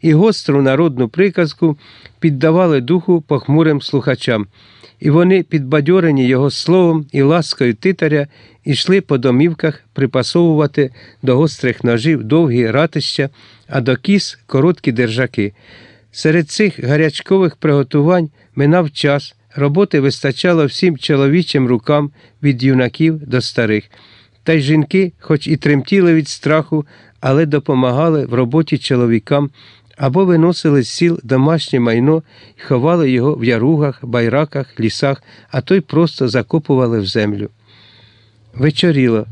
і гостру народну приказку піддавали духу похмурим слухачам, і вони, підбадьорені його словом і ласкою титаря, йшли по домівках припасовувати до гострих ножів довгі ратища, а до кіс короткі держаки. Серед цих гарячкових приготувань минав час, роботи вистачало всім чоловічим рукам від юнаків до старих. Та й жінки, хоч і тремтіли від страху, але допомагали в роботі чоловікам або виносили з сіл домашнє майно і ховали його в яругах, байраках, лісах, а то й просто закопували в землю. Вечоріло.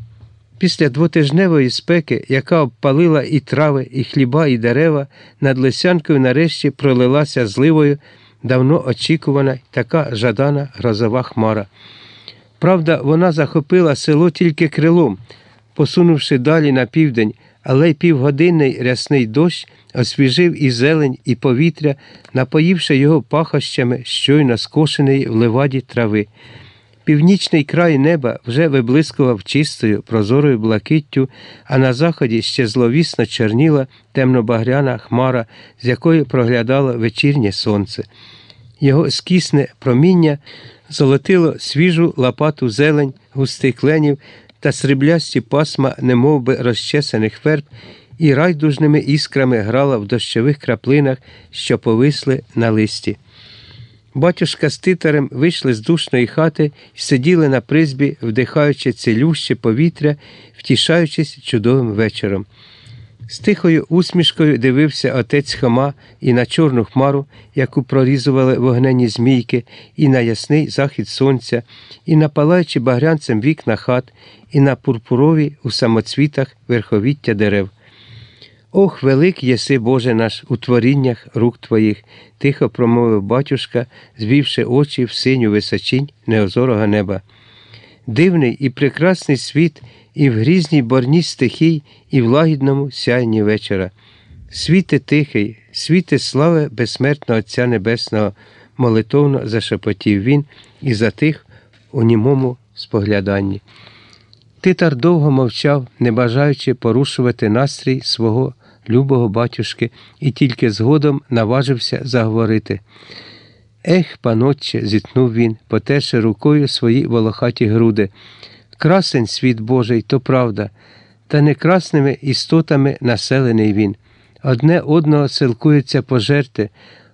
Після двотижневої спеки, яка обпалила і трави, і хліба, і дерева, над лисянкою нарешті пролилася зливою давно очікувана така жадана грозова хмара. Правда, вона захопила село тільки крилом, посунувши далі на південь, але й півгодинний рясний дощ освіжив і зелень, і повітря, напоївши його пахощами щойно скошеної в леваді трави. Північний край неба вже виблискував чистою, прозорою блакиттю, а на заході ще зловісно чорніла темно-багряна хмара, з якої проглядало вечірнє сонце. Його скісне проміння золотило свіжу лопату зелень, густих кленів та сріблясті пасма, немовби розчесаних верб, і райдужними іскрами грала в дощових краплинах, що повисли на листі. Батюшка з титарем вийшли з душної хати і сиділи на призбі, вдихаючи цілюще повітря, втішаючись чудовим вечором. З тихою усмішкою дивився отець Хома і на чорну хмару, яку прорізували вогнені змійки, і на ясний захід сонця, і на палаючи багрянцем вікна хат, і на пурпурові у самоцвітах верховіття дерев. Ох, велик єси, Боже наш, у творіннях рук Твоїх, тихо промовив батюшка, звівши очі в синю височинь неозорого неба. Дивний і прекрасний світ і в грізній борні стихій, і в лагідному сяйні вечора. Світе тихий, світе слави безсмертного Отця Небесного, молитовно зашепотів він і затих у німому спогляданні. Титар довго мовчав, не бажаючи порушувати настрій свого любого батюшки, і тільки згодом наважився заговорити. Ех, панотче, зітнув він, потерши рукою свої волохаті груди. Красень світ Божий, то правда, та не красними істотами населений він. Одне одного силкується пожерти,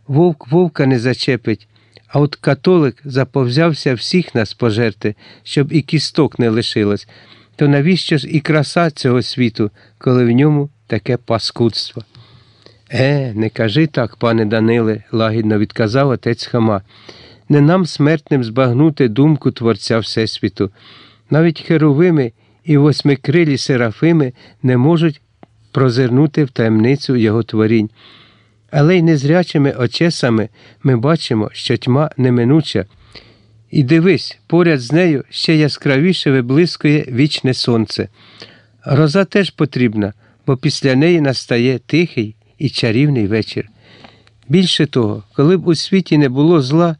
вовк вовка не зачепить, а от католик заповзявся всіх нас пожерти, щоб і кісток не лишилось. То навіщо ж і краса цього світу, коли в ньому таке паскудство? Е, не кажи так, пане Даниле, лагідно відказав отець Хама. Не нам смертним збагнути думку Творця Всесвіту. Навіть херовими і восьмикрилі серафими не можуть прозирнути в таємницю його творінь. Але й незрячими очесами ми бачимо, що тьма неминуча. І дивись, поряд з нею ще яскравіше виблискує вічне сонце. Роза теж потрібна, бо після неї настає тихий і чарівний вечір. Більше того, коли б у світі не було зла,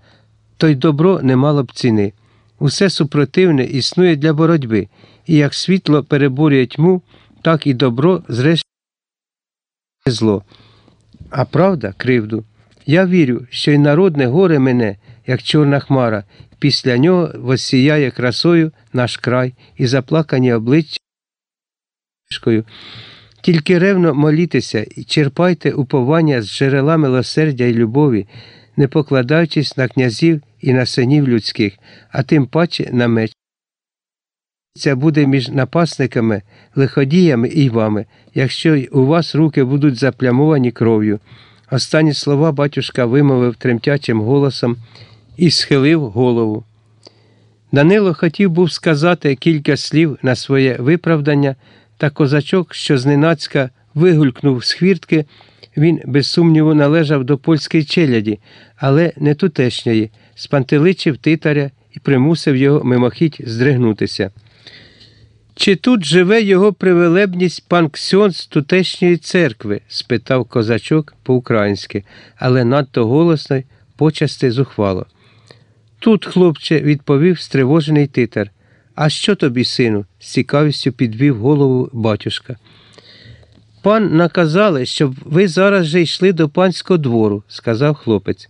то й добро не мало б ціни. Усе супротивне існує для боротьби, і як світло переборює тьму, так і добро зрештою зло. А правда, кривду. Я вірю, що й народне горе мене, як чорна хмара, після нього воссіяє красою наш край і заплакані обличчя. Тільки ревно молітеся і черпайте уповання з джерела милосердя і любові, не покладаючись на князів і на синів людських, а тим паче на меч. Це буде між напасниками, лиходіями і вами, якщо у вас руки будуть заплямовані кров'ю. Останні слова батюшка вимовив тремтячим голосом і схилив голову. Данило хотів був сказати кілька слів на своє виправдання, та козачок, що зненацька вигулькнув з хвіртки, він, без сумніву, належав до польської челяді, але не тутешньої, спантеличив титаря і примусив його мимохідь здригнутися. Чи тут живе його привелебність пан Ксьон з тутешньої церкви? спитав козачок по-українськи, але надто голосно й почасти зухвало. Тут, хлопче, відповів стривожений титар. А що тобі, сину? з цікавістю підвів голову батюшка. Пан наказали, щоб ви зараз же йшли до панського двору, сказав хлопець.